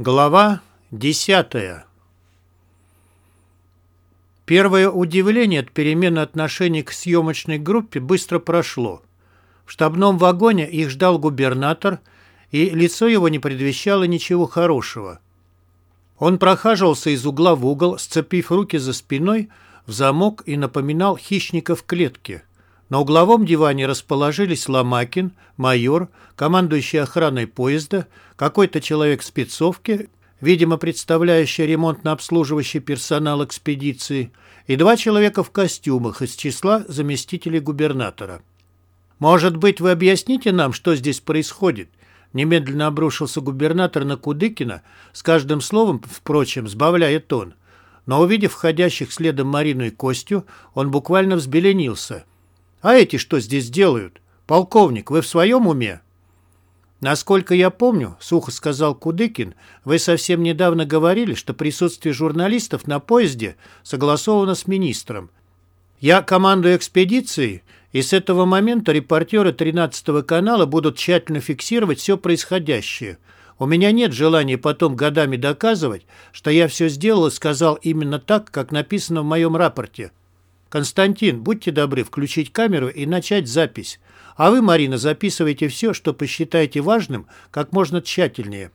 Глава десятая Первое удивление от перемены отношений к съемочной группе быстро прошло. В штабном вагоне их ждал губернатор, и лицо его не предвещало ничего хорошего. Он прохаживался из угла в угол, сцепив руки за спиной в замок и напоминал хищника в клетке. На угловом диване расположились Ломакин, майор, командующий охраной поезда, какой-то человек в спецовке, видимо, представляющий ремонтно-обслуживающий персонал экспедиции, и два человека в костюмах из числа заместителей губернатора. «Может быть, вы объясните нам, что здесь происходит?» Немедленно обрушился губернатор на Кудыкина, с каждым словом, впрочем, сбавляя тон. Но увидев входящих следом Марину и Костю, он буквально взбеленился. «А эти что здесь делают? Полковник, вы в своем уме?» «Насколько я помню, — сухо сказал Кудыкин, — вы совсем недавно говорили, что присутствие журналистов на поезде согласовано с министром. Я командую экспедицией, и с этого момента репортеры 13 канала будут тщательно фиксировать все происходящее. У меня нет желания потом годами доказывать, что я все сделал и сказал именно так, как написано в моем рапорте. Константин, будьте добры включить камеру и начать запись. А вы, Марина, записывайте все, что посчитаете важным, как можно тщательнее.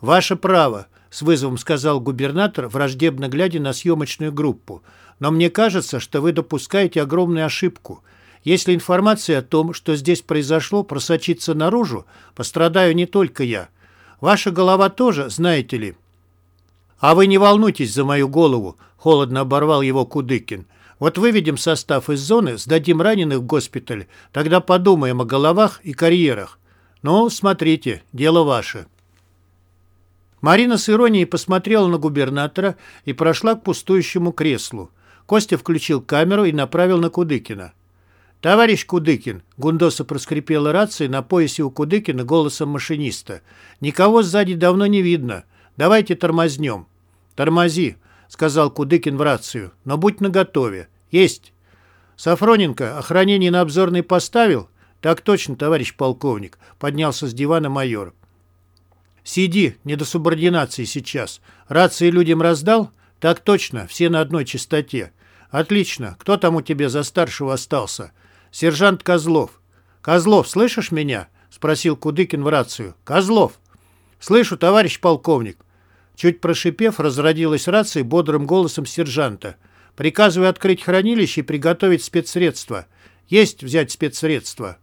«Ваше право», — с вызовом сказал губернатор, враждебно глядя на съемочную группу. «Но мне кажется, что вы допускаете огромную ошибку. Если информация о том, что здесь произошло, просочится наружу, пострадаю не только я. Ваша голова тоже, знаете ли». «А вы не волнуйтесь за мою голову», — холодно оборвал его Кудыкин. Вот выведем состав из зоны, сдадим раненых в госпиталь, тогда подумаем о головах и карьерах. Ну, смотрите, дело ваше». Марина с иронией посмотрела на губернатора и прошла к пустующему креслу. Костя включил камеру и направил на Кудыкина. «Товарищ Кудыкин!» — Гундоса проскрипела рация на поясе у Кудыкина голосом машиниста. «Никого сзади давно не видно. Давайте тормознем». «Тормози!» — сказал Кудыкин в рацию. «Но будь наготове. Есть». «Сафроненко охранение на обзорный поставил?» «Так точно, товарищ полковник», — поднялся с дивана майор. «Сиди, не до субординации сейчас. Рации людям раздал?» «Так точно, все на одной частоте». «Отлично. Кто там у тебя за старшего остался?» «Сержант Козлов». «Козлов, слышишь меня?» — спросил Кудыкин в рацию. «Козлов». «Слышу, товарищ полковник». Чуть прошипев, разродилась рация бодрым голосом сержанта. «Приказываю открыть хранилище и приготовить спецсредства. Есть взять спецсредства».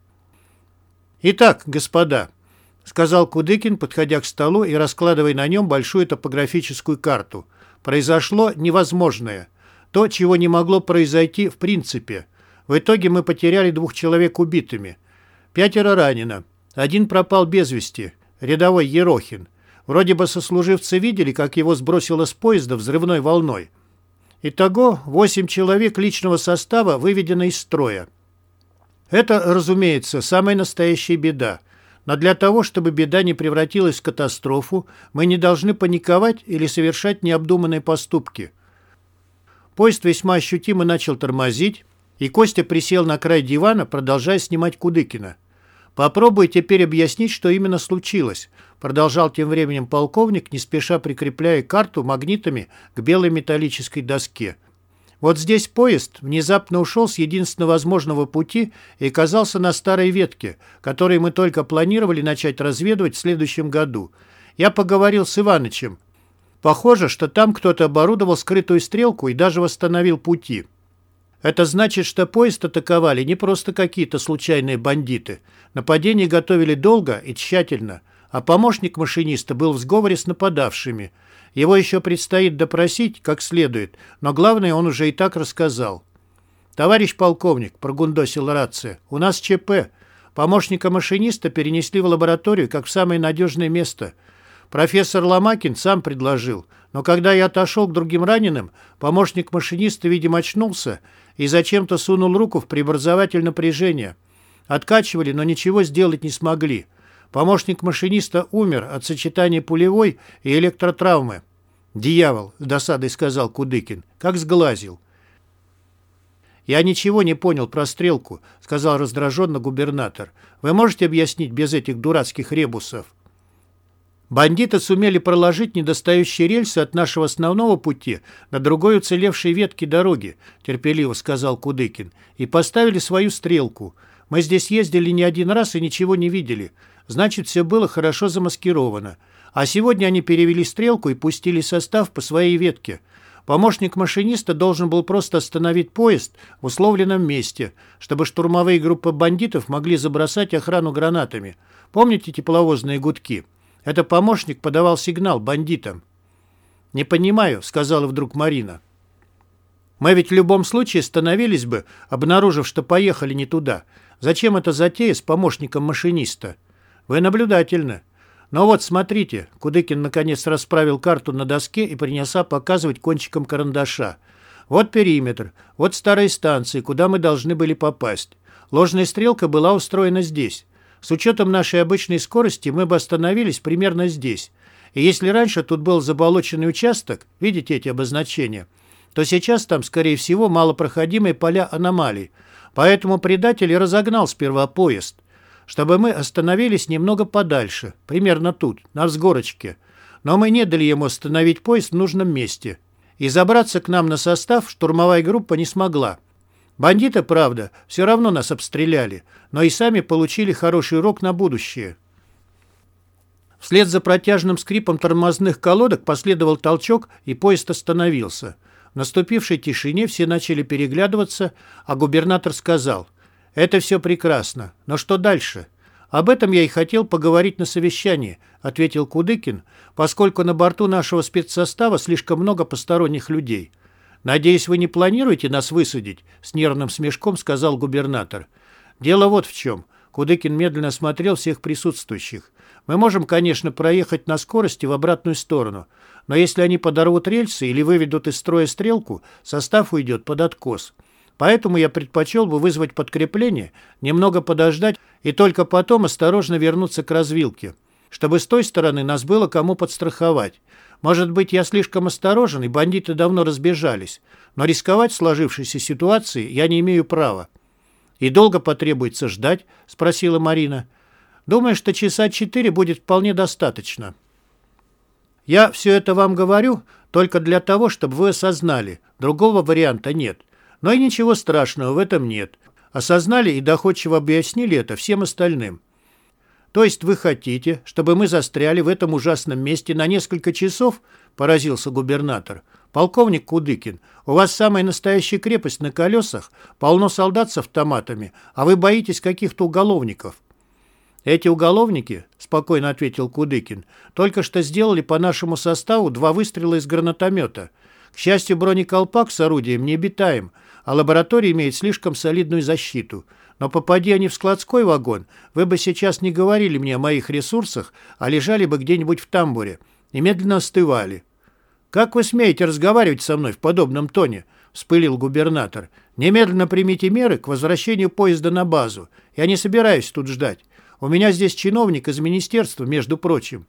«Итак, господа», — сказал Кудыкин, подходя к столу и раскладывая на нем большую топографическую карту. «Произошло невозможное. То, чего не могло произойти в принципе. В итоге мы потеряли двух человек убитыми. Пятеро ранено. Один пропал без вести. Рядовой Ерохин. Вроде бы сослуживцы видели, как его сбросило с поезда взрывной волной. Итого восемь человек личного состава выведено из строя. Это, разумеется, самая настоящая беда. Но для того, чтобы беда не превратилась в катастрофу, мы не должны паниковать или совершать необдуманные поступки. Поезд весьма ощутимо начал тормозить, и Костя присел на край дивана, продолжая снимать Кудыкина. «Попробуй теперь объяснить, что именно случилось», продолжал тем временем полковник, не спеша прикрепляя карту магнитами к белой металлической доске. Вот здесь поезд внезапно ушел с единственно возможного пути и оказался на старой ветке, которую мы только планировали начать разведывать в следующем году. Я поговорил с Иванычем. Похоже, что там кто-то оборудовал скрытую стрелку и даже восстановил пути. Это значит, что поезд атаковали не просто какие-то случайные бандиты. Нападение готовили долго и тщательно, а помощник машиниста был в сговоре с нападавшими. Его еще предстоит допросить как следует, но главное он уже и так рассказал. «Товарищ полковник», — прогундосил рация, — «у нас ЧП. Помощника машиниста перенесли в лабораторию как в самое надежное место. Профессор Ломакин сам предложил, но когда я отошел к другим раненым, помощник машиниста, видимо, очнулся и зачем-то сунул руку в преобразователь напряжения. Откачивали, но ничего сделать не смогли. Помощник машиниста умер от сочетания пулевой и электротравмы. «Дьявол!» — с досадой сказал Кудыкин. «Как сглазил!» «Я ничего не понял про стрелку», — сказал раздраженно губернатор. «Вы можете объяснить без этих дурацких ребусов?» Бандиты сумели проложить недостающие рельсы от нашего основного пути на другой уцелевшей ветке дороги, терпеливо сказал Кудыкин, и поставили свою стрелку. Мы здесь ездили не один раз и ничего не видели. Значит, все было хорошо замаскировано. А сегодня они перевели стрелку и пустили состав по своей ветке. Помощник машиниста должен был просто остановить поезд в условленном месте, чтобы штурмовые группы бандитов могли забросать охрану гранатами. Помните тепловозные гудки? Это помощник подавал сигнал бандитам. «Не понимаю», — сказала вдруг Марина. «Мы ведь в любом случае остановились бы, обнаружив, что поехали не туда. Зачем эта затея с помощником машиниста? Вы наблюдательны. Но вот, смотрите», — Кудыкин наконец расправил карту на доске и принялся показывать кончиком карандаша. «Вот периметр, вот старые станции, куда мы должны были попасть. Ложная стрелка была устроена здесь. С учетом нашей обычной скорости мы бы остановились примерно здесь. И если раньше тут был заболоченный участок, видите эти обозначения, то сейчас там, скорее всего, малопроходимые поля аномалий. Поэтому предатель разогнал сперва поезд, чтобы мы остановились немного подальше, примерно тут, на взгорочке. Но мы не дали ему остановить поезд в нужном месте. И забраться к нам на состав штурмовая группа не смогла. Бандиты, правда, все равно нас обстреляли, но и сами получили хороший урок на будущее. Вслед за протяжным скрипом тормозных колодок последовал толчок, и поезд остановился. В наступившей тишине все начали переглядываться, а губернатор сказал, «Это все прекрасно, но что дальше?» «Об этом я и хотел поговорить на совещании», — ответил Кудыкин, «поскольку на борту нашего спецсостава слишком много посторонних людей». «Надеюсь, вы не планируете нас высадить?» — с нервным смешком сказал губернатор. «Дело вот в чем». Кудыкин медленно осмотрел всех присутствующих. «Мы можем, конечно, проехать на скорости в обратную сторону, но если они подорвут рельсы или выведут из строя стрелку, состав уйдет под откос. Поэтому я предпочел бы вызвать подкрепление, немного подождать и только потом осторожно вернуться к развилке, чтобы с той стороны нас было кому подстраховать. Может быть, я слишком осторожен, и бандиты давно разбежались, но рисковать в сложившейся ситуации я не имею права. «И долго потребуется ждать?» — спросила Марина. «Думаю, что часа четыре будет вполне достаточно». «Я все это вам говорю только для того, чтобы вы осознали. Другого варианта нет. Но и ничего страшного в этом нет. Осознали и доходчиво объяснили это всем остальным. «То есть вы хотите, чтобы мы застряли в этом ужасном месте на несколько часов?» – поразился губернатор. «Полковник Кудыкин, у вас самая настоящая крепость на колесах, полно солдат с автоматами, а вы боитесь каких-то уголовников». «Эти уголовники», – спокойно ответил Кудыкин, – «только что сделали по нашему составу два выстрела из гранатомета. К счастью, бронеколпак с орудием не обитаем, а лаборатория имеет слишком солидную защиту». Но попади они в складской вагон, вы бы сейчас не говорили мне о моих ресурсах, а лежали бы где-нибудь в тамбуре и медленно остывали. «Как вы смеете разговаривать со мной в подобном тоне?» — вспылил губернатор. «Немедленно примите меры к возвращению поезда на базу. Я не собираюсь тут ждать. У меня здесь чиновник из министерства, между прочим».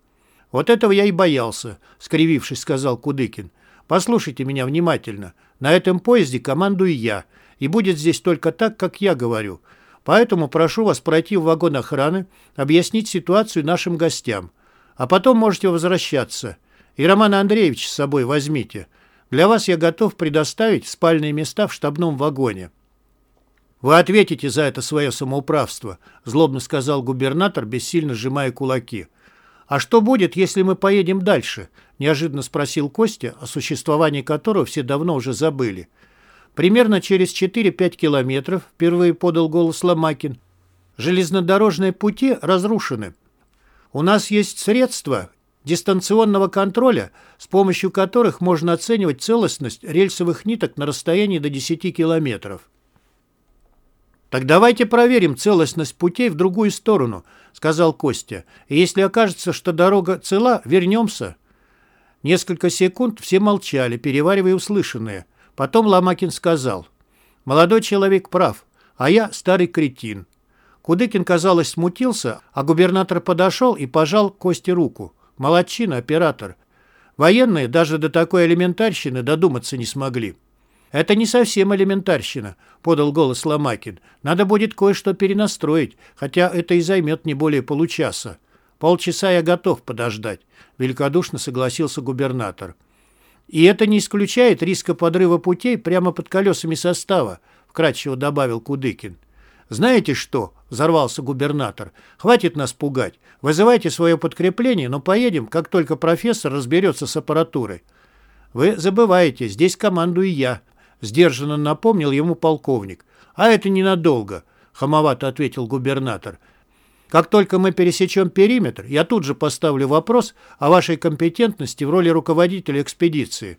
«Вот этого я и боялся», — скривившись, сказал Кудыкин. «Послушайте меня внимательно. На этом поезде командую я, и будет здесь только так, как я говорю. Поэтому прошу вас пройти в вагон охраны, объяснить ситуацию нашим гостям. А потом можете возвращаться. И Романа Андреевича с собой возьмите. Для вас я готов предоставить спальные места в штабном вагоне». «Вы ответите за это свое самоуправство», — злобно сказал губернатор, бессильно сжимая кулаки. «А что будет, если мы поедем дальше?» — неожиданно спросил Костя, о существовании которого все давно уже забыли. Примерно через 4-5 километров, впервые подал голос Ломакин, железнодорожные пути разрушены. У нас есть средства дистанционного контроля, с помощью которых можно оценивать целостность рельсовых ниток на расстоянии до 10 километров. «Так давайте проверим целостность путей в другую сторону», — сказал Костя. «И если окажется, что дорога цела, вернемся». Несколько секунд все молчали, переваривая услышанное. Потом Ломакин сказал, «Молодой человек прав, а я старый кретин». Кудыкин, казалось, смутился, а губернатор подошел и пожал Косте руку. «Молодчина, оператор. Военные даже до такой элементарщины додуматься не смогли». «Это не совсем элементарщина», — подал голос Ломакин. «Надо будет кое-что перенастроить, хотя это и займет не более получаса». Полчаса я готов подождать, великодушно согласился губернатор. И это не исключает риска подрыва путей прямо под колесами состава, вкратчиво добавил Кудыкин. «Знаете что?» – взорвался губернатор. «Хватит нас пугать. Вызывайте свое подкрепление, но поедем, как только профессор разберется с аппаратурой». «Вы забываете, здесь командую я», – сдержанно напомнил ему полковник. «А это ненадолго», – хамовато ответил губернатор. «Как только мы пересечем периметр, я тут же поставлю вопрос о вашей компетентности в роли руководителя экспедиции».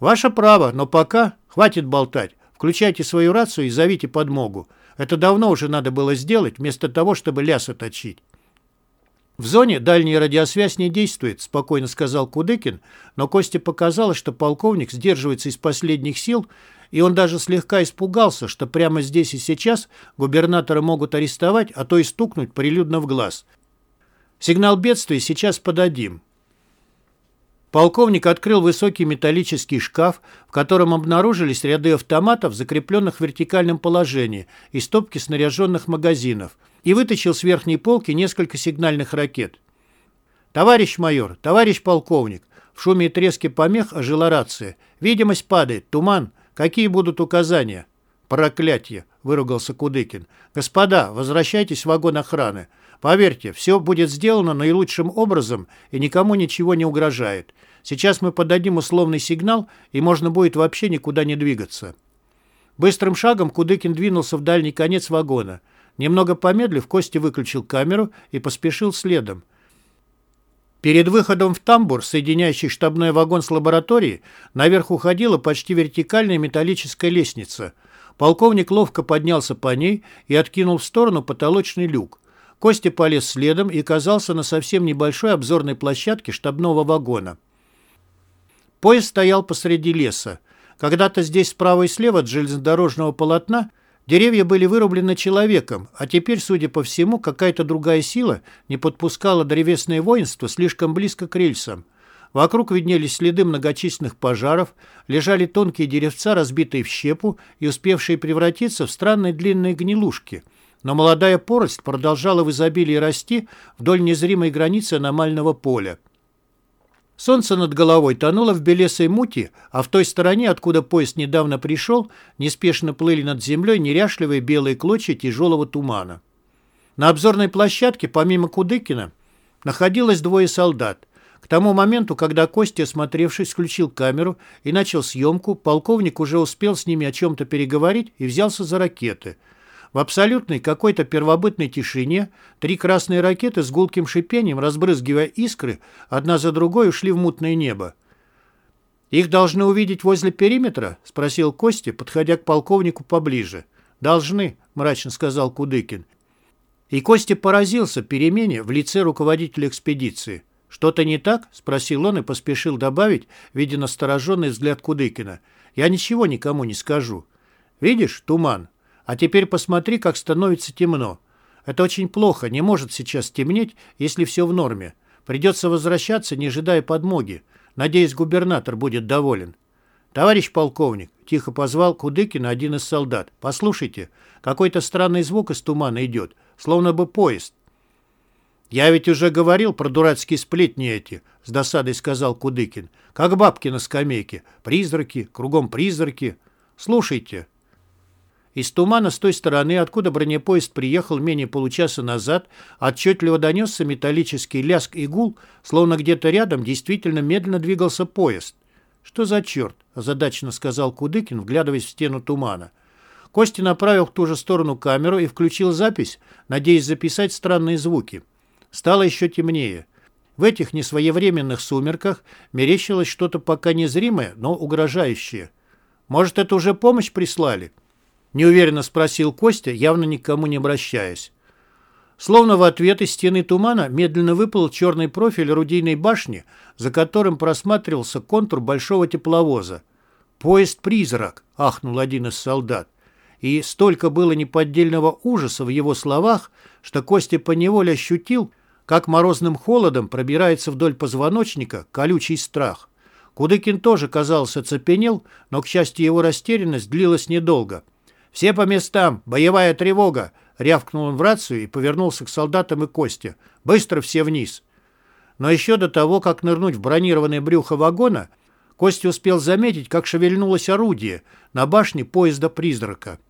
«Ваше право, но пока хватит болтать. Включайте свою рацию и зовите подмогу. Это давно уже надо было сделать, вместо того, чтобы лясы точить. «В зоне дальняя радиосвязь не действует», – спокойно сказал Кудыкин, но Косте показалось, что полковник сдерживается из последних сил, и он даже слегка испугался, что прямо здесь и сейчас губернатора могут арестовать, а то и стукнуть прилюдно в глаз. «Сигнал бедствия сейчас подадим. Полковник открыл высокий металлический шкаф, в котором обнаружились ряды автоматов, закрепленных в вертикальном положении, и стопки снаряженных магазинов, и вытащил с верхней полки несколько сигнальных ракет. «Товарищ майор, товарищ полковник!» В шуме и треске помех ожила рация. «Видимость падает, туман. Какие будут указания?» «Проклятье!» — выругался Кудыкин. «Господа, возвращайтесь в вагон охраны. Поверьте, все будет сделано наилучшим образом и никому ничего не угрожает. Сейчас мы подадим условный сигнал, и можно будет вообще никуда не двигаться». Быстрым шагом Кудыкин двинулся в дальний конец вагона. Немного помедлив, Костя выключил камеру и поспешил следом. Перед выходом в тамбур, соединяющий штабной вагон с лабораторией, наверх уходила почти вертикальная металлическая лестница. Полковник ловко поднялся по ней и откинул в сторону потолочный люк. Костя полез следом и оказался на совсем небольшой обзорной площадке штабного вагона. Поезд стоял посреди леса. Когда-то здесь справа и слева от железнодорожного полотна деревья были вырублены человеком, а теперь, судя по всему, какая-то другая сила не подпускала древесное воинство слишком близко к рельсам. Вокруг виднелись следы многочисленных пожаров, лежали тонкие деревца, разбитые в щепу и успевшие превратиться в странные длинные гнилушки. Но молодая порость продолжала в изобилии расти вдоль незримой границы аномального поля. Солнце над головой тонуло в белесой мути, а в той стороне, откуда поезд недавно пришел, неспешно плыли над землей неряшливые белые клочья тяжелого тумана. На обзорной площадке, помимо Кудыкина, находилось двое солдат. К тому моменту, когда Костя, осмотревшись, включил камеру и начал съемку, полковник уже успел с ними о чем-то переговорить и взялся за ракеты – в абсолютной какой-то первобытной тишине три красные ракеты с гулким шипением, разбрызгивая искры, одна за другой ушли в мутное небо. «Их должны увидеть возле периметра?» — спросил Костя, подходя к полковнику поближе. «Должны», — мрачно сказал Кудыкин. И Костя поразился перемене в лице руководителя экспедиции. «Что-то не так?» — спросил он и поспешил добавить, видя настороженный взгляд Кудыкина. «Я ничего никому не скажу. Видишь, туман? А теперь посмотри, как становится темно. Это очень плохо, не может сейчас темнеть, если все в норме. Придется возвращаться, не ожидая подмоги. Надеюсь, губернатор будет доволен. «Товарищ полковник», — тихо позвал Кудыкина один из солдат, — «послушайте, какой-то странный звук из тумана идет, словно бы поезд». «Я ведь уже говорил про дурацкие сплетни эти», — с досадой сказал Кудыкин. «Как бабки на скамейке. Призраки, кругом призраки. Слушайте». Из тумана с той стороны, откуда бронепоезд приехал менее получаса назад, отчетливо донесся металлический ляск и гул, словно где-то рядом действительно медленно двигался поезд. «Что за черт?» – озадаченно сказал Кудыкин, вглядываясь в стену тумана. Костя направил в ту же сторону камеру и включил запись, надеясь записать странные звуки. Стало еще темнее. В этих несвоевременных сумерках мерещилось что-то пока незримое, но угрожающее. «Может, это уже помощь прислали?» Неуверенно спросил Костя, явно никому не обращаясь. Словно в ответ из стены тумана медленно выпал черный профиль орудийной башни, за которым просматривался контур большого тепловоза. «Поезд-призрак!» — ахнул один из солдат. И столько было неподдельного ужаса в его словах, что Костя поневоле ощутил, как морозным холодом пробирается вдоль позвоночника колючий страх. Кудыкин тоже, казалось, оцепенел, но, к счастью, его растерянность длилась недолго — «Все по местам! Боевая тревога!» Рявкнул он в рацию и повернулся к солдатам и Косте. «Быстро все вниз!» Но еще до того, как нырнуть в бронированное брюхо вагона, Костя успел заметить, как шевельнулось орудие на башне поезда-призрака.